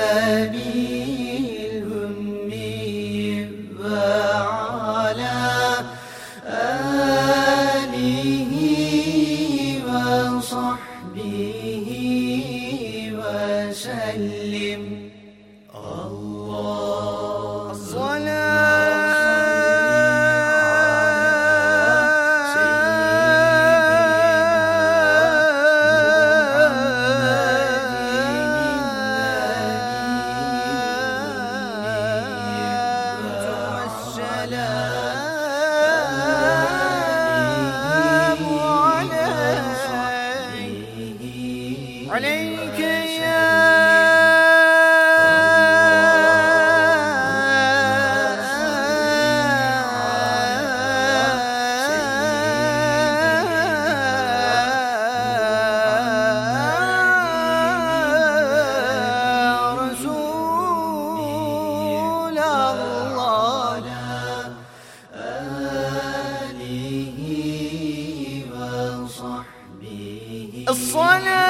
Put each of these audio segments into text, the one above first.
أبي الأمي وعلى آله وصحبه وسلم. عليك يا رسول الله. الصلاة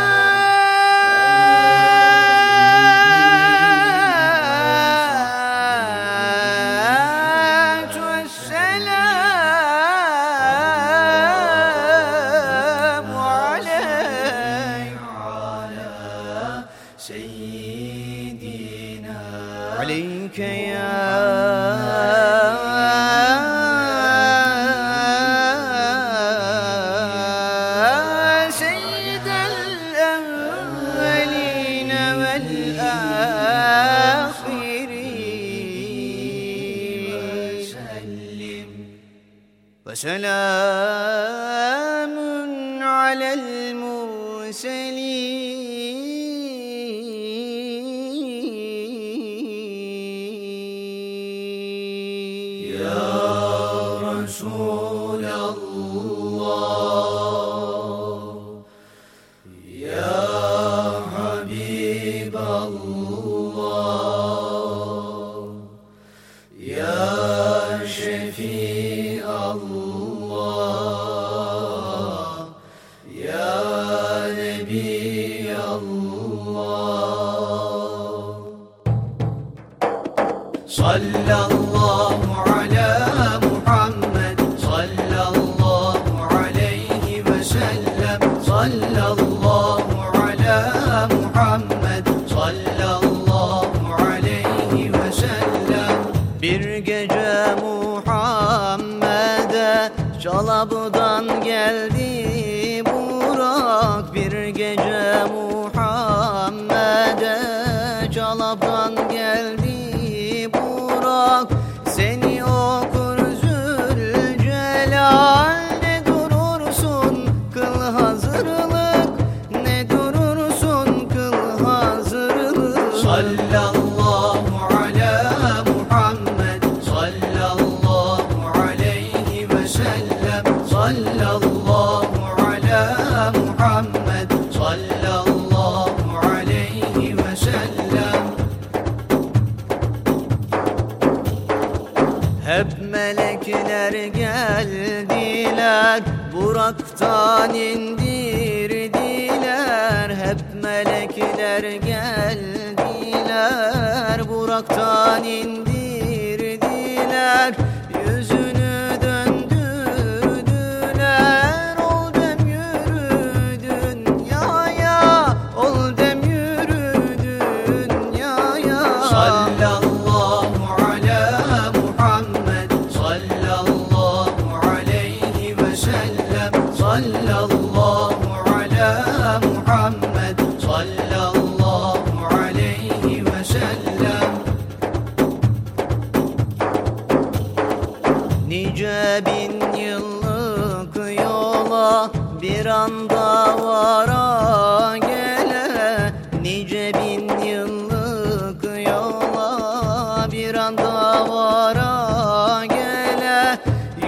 وسلام على المرسلين. يا رسول الله. يا حبيب الله. يا sallallahu ala Muhammed sallallahu aleyhi ve sellem. Sallallahu ala Muhammed sallallahu aleyhi ve sellem. Bir gece Muhammed'e çalabdan geldi Burak. Bir gece Muhammed'e çalabdan Burak'tan indirdiler Hep melekler geldiler. Burak'tan indirdiler Nice bin yıllık yola bir anda vara gele. Nice bin yıllık yola bir anda vara gele.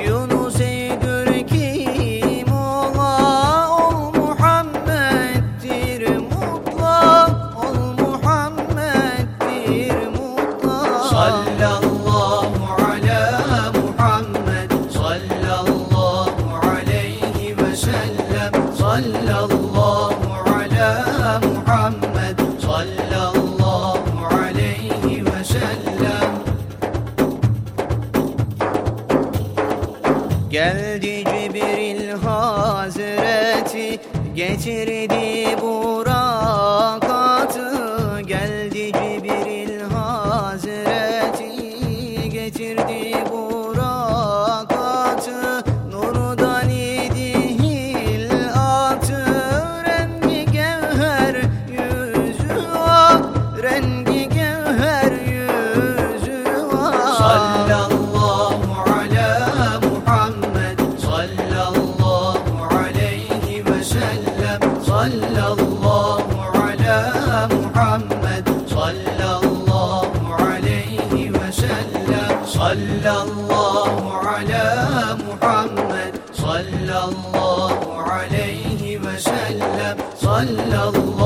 Yunus Eydür kim ola Ol Muhammed'dir mutlak Ol Muhammed'dir mutlak. Sallallahu together صلى الله على محمد صلى الله عليه وسلم. عليه وسلم. صلى الله